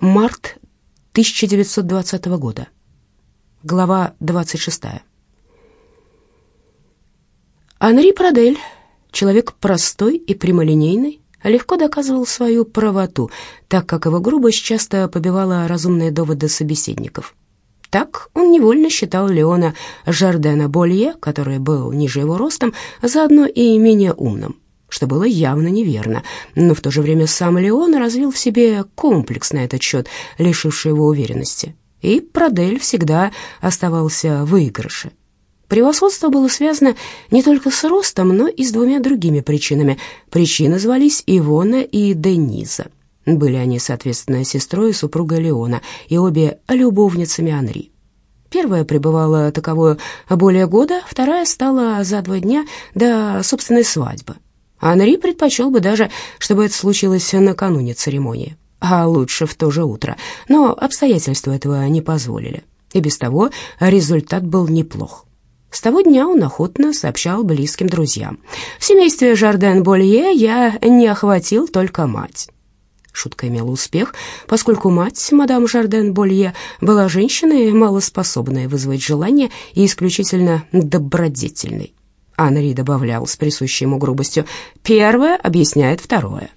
Март 1920 года. Глава 26. Анри Прадель, человек простой и прямолинейный, легко доказывал свою правоту, так как его грубость часто побивала разумные доводы собеседников. Так он невольно считал Леона Жардена Болье, который был ниже его ростом, заодно и менее умным, что было явно неверно, но в то же время сам Леон развил в себе комплекс на этот счет, лишивший его уверенности, и Продель всегда оставался в выигрыше. Превосходство было связано не только с ростом, но и с двумя другими причинами. Причины звались Ивона и Дениза. Были они, соответственно, сестрой и супругой Леона, и обе любовницами Анри. Первая пребывала таковой более года, вторая стала за два дня до собственной свадьбы. Анри предпочел бы даже, чтобы это случилось накануне церемонии, а лучше в то же утро, но обстоятельства этого не позволили. И без того результат был неплох. С того дня он охотно сообщал близким друзьям. В семействе Жарден-Болье я не охватил только мать. Шутка имела успех, поскольку мать, мадам Жарден-Болье, была женщиной, малоспособной вызвать желание и исключительно добродетельной. Анри добавлял с присущей ему грубостью «первое объясняет второе».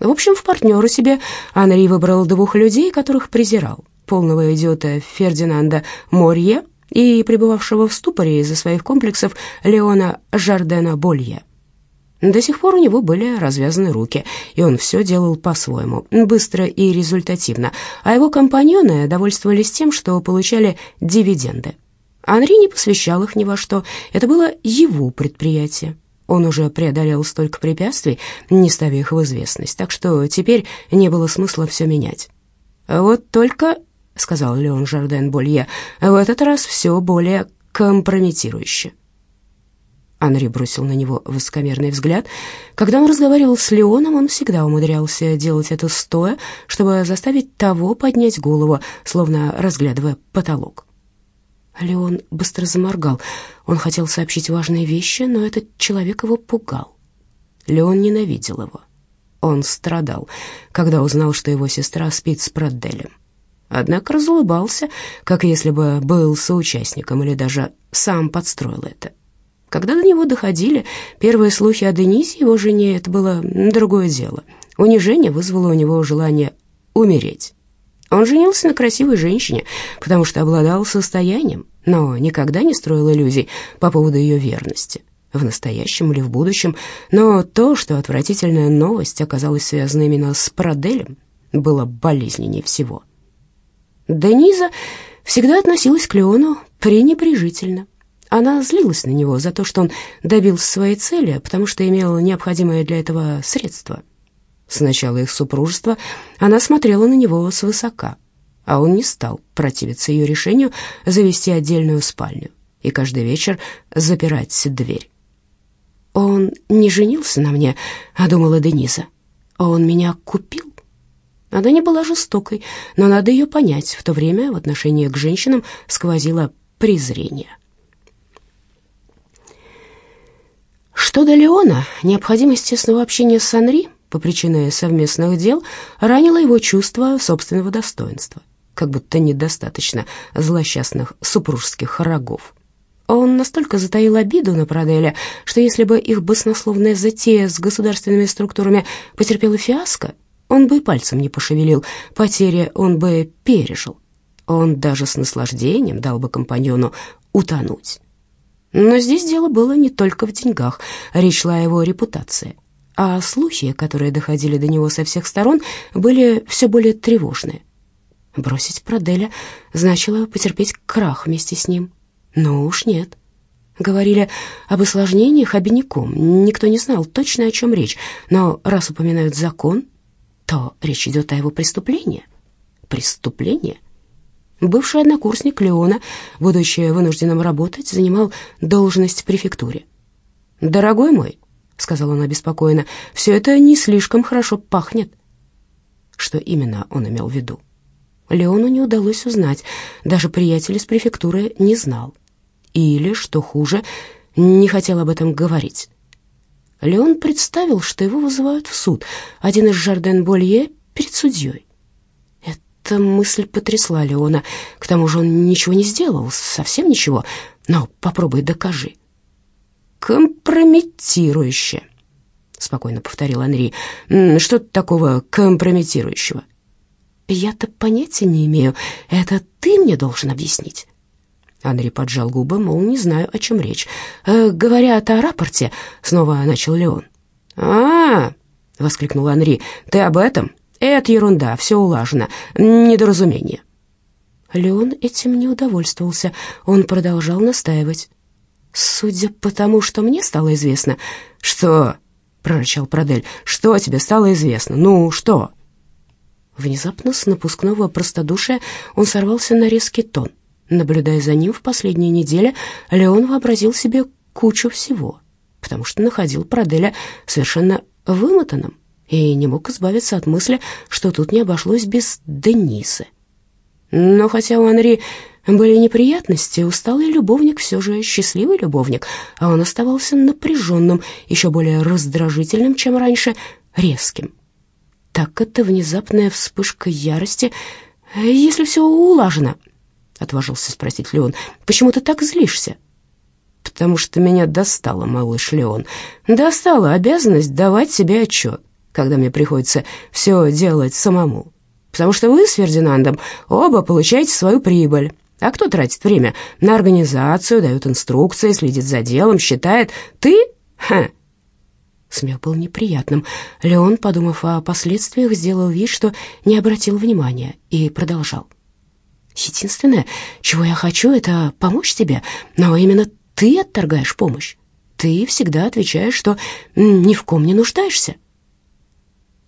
В общем, в партнеры себе Анри выбрал двух людей, которых презирал. Полного идиота Фердинанда Морье и пребывавшего в ступоре из-за своих комплексов Леона Жардена Болье. До сих пор у него были развязаны руки, и он все делал по-своему, быстро и результативно, а его компаньоны довольствовались тем, что получали дивиденды. Анри не посвящал их ни во что, это было его предприятие. Он уже преодолел столько препятствий, не ставя их в известность, так что теперь не было смысла все менять. «Вот только», — сказал Леон Жарден Болье, — «в этот раз все более компрометирующе». Анри бросил на него высокомерный взгляд. Когда он разговаривал с Леоном, он всегда умудрялся делать это стоя, чтобы заставить того поднять голову, словно разглядывая потолок. Леон быстро заморгал. Он хотел сообщить важные вещи, но этот человек его пугал. Леон ненавидел его. Он страдал, когда узнал, что его сестра спит с Проделем. Однако разулыбался, как если бы был соучастником или даже сам подстроил это. Когда до него доходили первые слухи о Денисе, его жене, это было другое дело. Унижение вызвало у него желание умереть. Он женился на красивой женщине, потому что обладал состоянием, но никогда не строил иллюзий по поводу ее верности, в настоящем или в будущем. Но то, что отвратительная новость оказалась связана именно с Проделем, было болезненнее всего. Дениза всегда относилась к Леону пренебрежительно. Она злилась на него за то, что он добился своей цели, потому что имел необходимое для этого средство. С начала их супружества она смотрела на него свысока, а он не стал противиться ее решению завести отдельную спальню и каждый вечер запирать дверь. «Он не женился на мне», — а думала Дениза. «Он меня купил». Она не была жестокой, но надо ее понять. В то время в отношении к женщинам сквозило презрение. Что до Леона, необходимость тесного общения с Анри по причине совместных дел ранила его чувство собственного достоинства, как будто недостаточно злосчастных супружеских рогов. Он настолько затаил обиду на Проделя, что если бы их баснословная затея с государственными структурами потерпела фиаско, он бы и пальцем не пошевелил, потери он бы пережил. Он даже с наслаждением дал бы компаньону утонуть. Но здесь дело было не только в деньгах, речь шла о его репутации. А слухи, которые доходили до него со всех сторон, были все более тревожные. Бросить Проделя значило потерпеть крах вместе с ним. Но уж нет. Говорили об осложнениях обиняком. Никто не знал точно, о чем речь. Но раз упоминают закон, то речь идет о его преступлении. Преступление? Бывший однокурсник Леона, будучи вынужденным работать, занимал должность в префектуре. «Дорогой мой», — сказал он обеспокоенно, — «все это не слишком хорошо пахнет». Что именно он имел в виду? Леону не удалось узнать, даже приятель из префектуры не знал. Или, что хуже, не хотел об этом говорить. Леон представил, что его вызывают в суд, один из Жарден-Болье перед судьей. Эта мысль потрясла Леона. К тому же он ничего не сделал, совсем ничего. Но попробуй докажи. «Компрометирующе», — спокойно повторил Анри. «Что такого компрометирующего?» «Я-то понятия не имею. Это ты мне должен объяснить». Анри поджал губы, мол, не знаю, о чем речь. «Э, «Говорят о рапорте», — снова начал Леон. «А-а-а!» — воскликнул Анри. «Ты об этом? Это ерунда, все улажено. Недоразумение». Леон этим не удовольствовался. Он продолжал настаивать. «Судя по тому, что мне стало известно...» «Что?» — прорычал Продель. «Что тебе стало известно? Ну, что?» Внезапно с напускного простодушия он сорвался на резкий тон. Наблюдая за ним в последние недели, Леон вообразил себе кучу всего, потому что находил Проделя совершенно вымотанным и не мог избавиться от мысли, что тут не обошлось без Денисы. Но хотя у Анри были неприятности, усталый любовник все же счастливый любовник, а он оставался напряженным, еще более раздражительным, чем раньше, резким. Так это внезапная вспышка ярости, если все улажено, — отважился спросить Леон. «Почему ты так злишься?» «Потому что меня достала, малыш Леон. Достала обязанность давать себе отчет, когда мне приходится все делать самому. Потому что вы с Фердинандом оба получаете свою прибыль. А кто тратит время на организацию, дает инструкции, следит за делом, считает? Ты? Ха!» Смех был неприятным. Леон, подумав о последствиях, сделал вид, что не обратил внимания, и продолжал. Единственное, чего я хочу, это помочь тебе, но именно ты отторгаешь помощь. Ты всегда отвечаешь, что ни в ком не нуждаешься.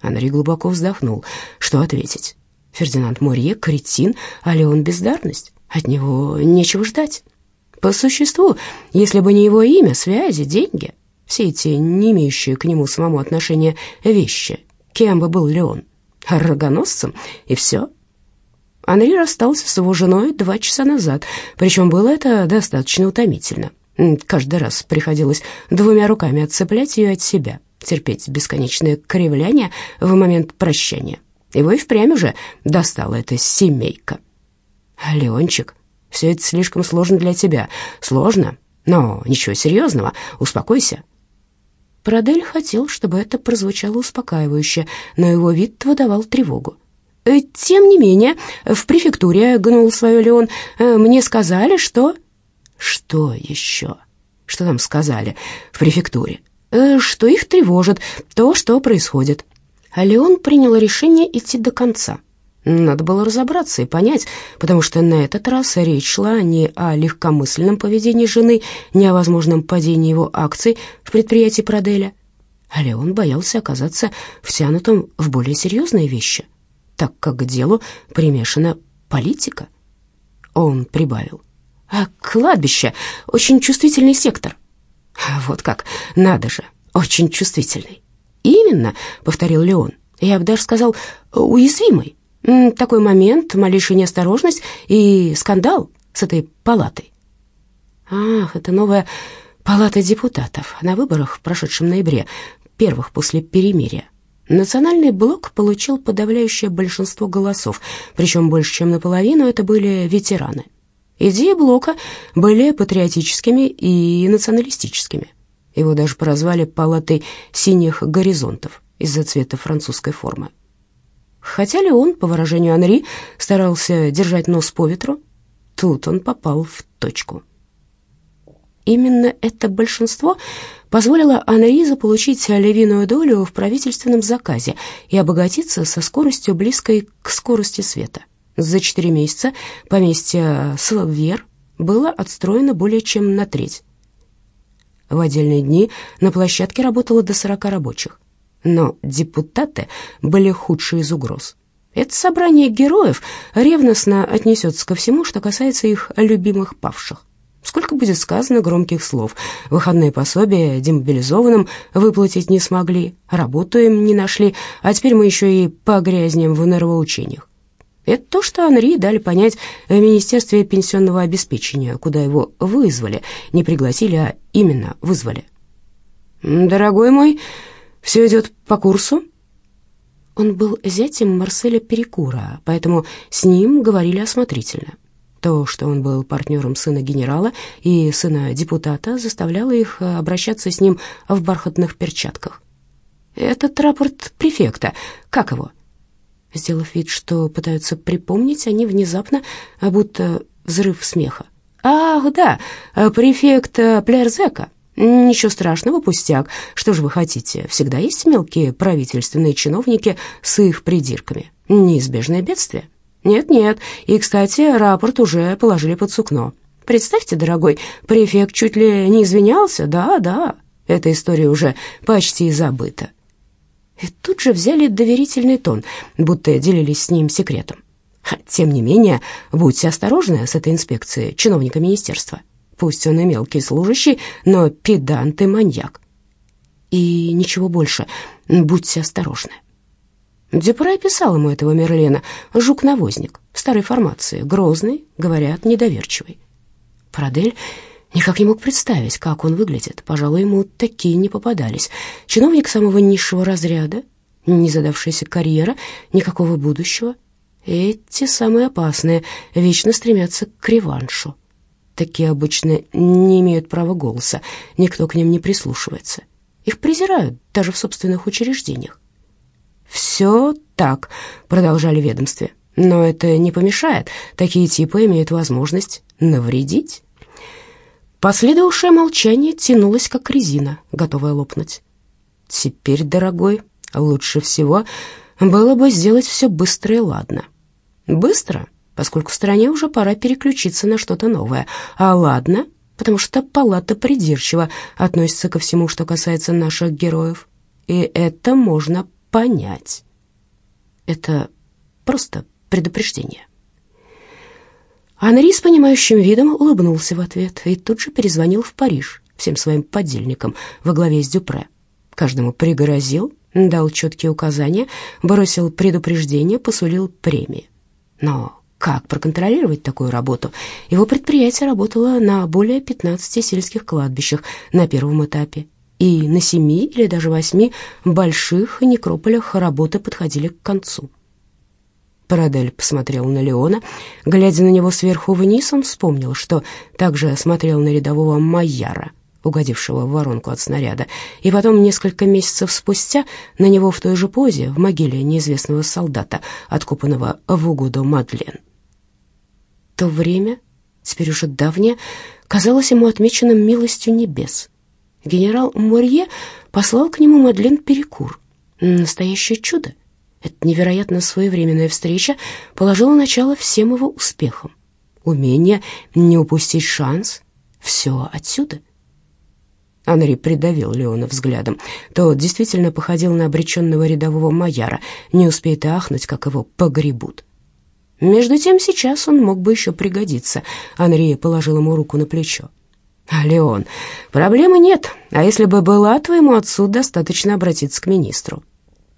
Анри глубоко вздохнул. Что ответить? Фердинанд Морье — кретин, а Леон — бездарность. От него нечего ждать. По существу, если бы не его имя, связи, деньги, все эти не имеющие к нему самому отношения вещи, кем бы был Леон? Рогоносцем, и все — Анри расстался с его женой два часа назад, причем было это достаточно утомительно. Каждый раз приходилось двумя руками отцеплять ее от себя, терпеть бесконечное кривляние в момент прощания. Его и впрямь уже достала эта семейка. «Леончик, все это слишком сложно для тебя. Сложно, но ничего серьезного, успокойся». Продель хотел, чтобы это прозвучало успокаивающе, но его вид выдавал тревогу. Э, «Тем не менее, в префектуре, — гнул свое Леон, — мне сказали, что...» «Что еще? Что нам сказали в префектуре?» «Э, «Что их тревожит то, что происходит». Леон принял решение идти до конца. Надо было разобраться и понять, потому что на этот раз речь шла не о легкомысленном поведении жены, не о возможном падении его акций в предприятии Проделя. А Леон боялся оказаться втянутым в более серьезные вещи так как к делу примешана политика. Он прибавил. А кладбище — очень чувствительный сектор. Вот как, надо же, очень чувствительный. Именно, — повторил Леон. Я бы даже сказал, уязвимый. Такой момент, малейшая неосторожность и скандал с этой палатой. Ах, это новая палата депутатов на выборах в прошедшем ноябре, первых после перемирия. Национальный блок получил подавляющее большинство голосов, причем больше чем наполовину это были ветераны. Идеи блока были патриотическими и националистическими. Его даже прозвали «палатой синих горизонтов» из-за цвета французской формы. Хотя ли он, по выражению Анри, старался держать нос по ветру, тут он попал в точку. Именно это большинство позволило Анри заполучить львиную долю в правительственном заказе и обогатиться со скоростью близкой к скорости света. За четыре месяца поместье Славвер было отстроено более чем на треть. В отдельные дни на площадке работало до сорока рабочих, но депутаты были худшие из угроз. Это собрание героев ревностно отнесется ко всему, что касается их любимых павших. Сколько будет сказано громких слов. Выходные пособия демобилизованным выплатить не смогли, работу им не нашли, а теперь мы еще и погрязнем в нравоучениях. Это то, что Анри дали понять в Министерстве пенсионного обеспечения, куда его вызвали, не пригласили, а именно вызвали. «Дорогой мой, все идет по курсу?» Он был зятем Марселя Перекура, поэтому с ним говорили осмотрительно. То, что он был партнером сына генерала и сына депутата, заставляло их обращаться с ним в бархатных перчатках. «Этот рапорт префекта, как его?» Сделав вид, что пытаются припомнить, они внезапно, будто взрыв смеха. «Ах, да, префект Плерзека. Ничего страшного, пустяк. Что же вы хотите? Всегда есть мелкие правительственные чиновники с их придирками. Неизбежное бедствие». «Нет-нет, и, кстати, рапорт уже положили под сукно. Представьте, дорогой, префект чуть ли не извинялся, да-да, эта история уже почти забыта». И тут же взяли доверительный тон, будто делились с ним секретом. Тем не менее, будьте осторожны с этой инспекцией чиновника министерства. Пусть он и мелкий служащий, но педант и маньяк. И ничего больше, будьте осторожны. Дюпре описал ему этого Мерлена, жук-навозник, старой формации, грозный, говорят, недоверчивый. Парадель никак не мог представить, как он выглядит. Пожалуй, ему такие не попадались. Чиновник самого низшего разряда, не задавшаяся карьера, никакого будущего. Эти самые опасные, вечно стремятся к реваншу. Такие обычно не имеют права голоса, никто к ним не прислушивается. Их презирают даже в собственных учреждениях. «Все так», — продолжали ведомстве. «Но это не помешает. Такие типы имеют возможность навредить». Последовавшее молчание тянулось, как резина, готовая лопнуть. «Теперь, дорогой, лучше всего было бы сделать все быстро и ладно». «Быстро?» Поскольку стране уже пора переключиться на что-то новое. А ладно, потому что палата придирчиво относится ко всему, что касается наших героев. И это можно понять. Это просто предупреждение. Анри с понимающим видом улыбнулся в ответ и тут же перезвонил в Париж всем своим подельникам во главе с Дюпре. Каждому пригрозил, дал четкие указания, бросил предупреждение, посулил премии. Но как проконтролировать такую работу? Его предприятие работало на более 15 сельских кладбищах на первом этапе и на семи или даже восьми больших некрополях работы подходили к концу. Парадель посмотрел на Леона. Глядя на него сверху вниз, он вспомнил, что также смотрел на рядового Майяра, угодившего в воронку от снаряда, и потом несколько месяцев спустя на него в той же позе в могиле неизвестного солдата, откопанного в угоду Мадлен. То время, теперь уже давнее, казалось ему отмеченным милостью небес — генерал Морье послал к нему Мадлен Перекур. Настоящее чудо. Эта невероятно своевременная встреча положила начало всем его успехам. Умение не упустить шанс — все отсюда. Анри придавил Леона взглядом. Тот действительно походил на обреченного рядового майора, не успеет и ахнуть, как его погребут. Между тем сейчас он мог бы еще пригодиться. Анри положил ему руку на плечо. А, Леон, проблемы нет, а если бы была, твоему отцу достаточно обратиться к министру.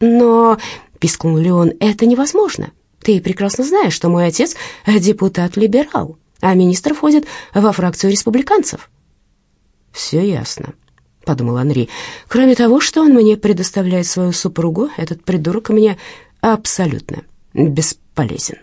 Но, пискнул Леон, это невозможно. Ты прекрасно знаешь, что мой отец депутат-либерал, а министр входит во фракцию республиканцев. Все ясно, подумал Анри. Кроме того, что он мне предоставляет свою супругу, этот придурок мне абсолютно бесполезен.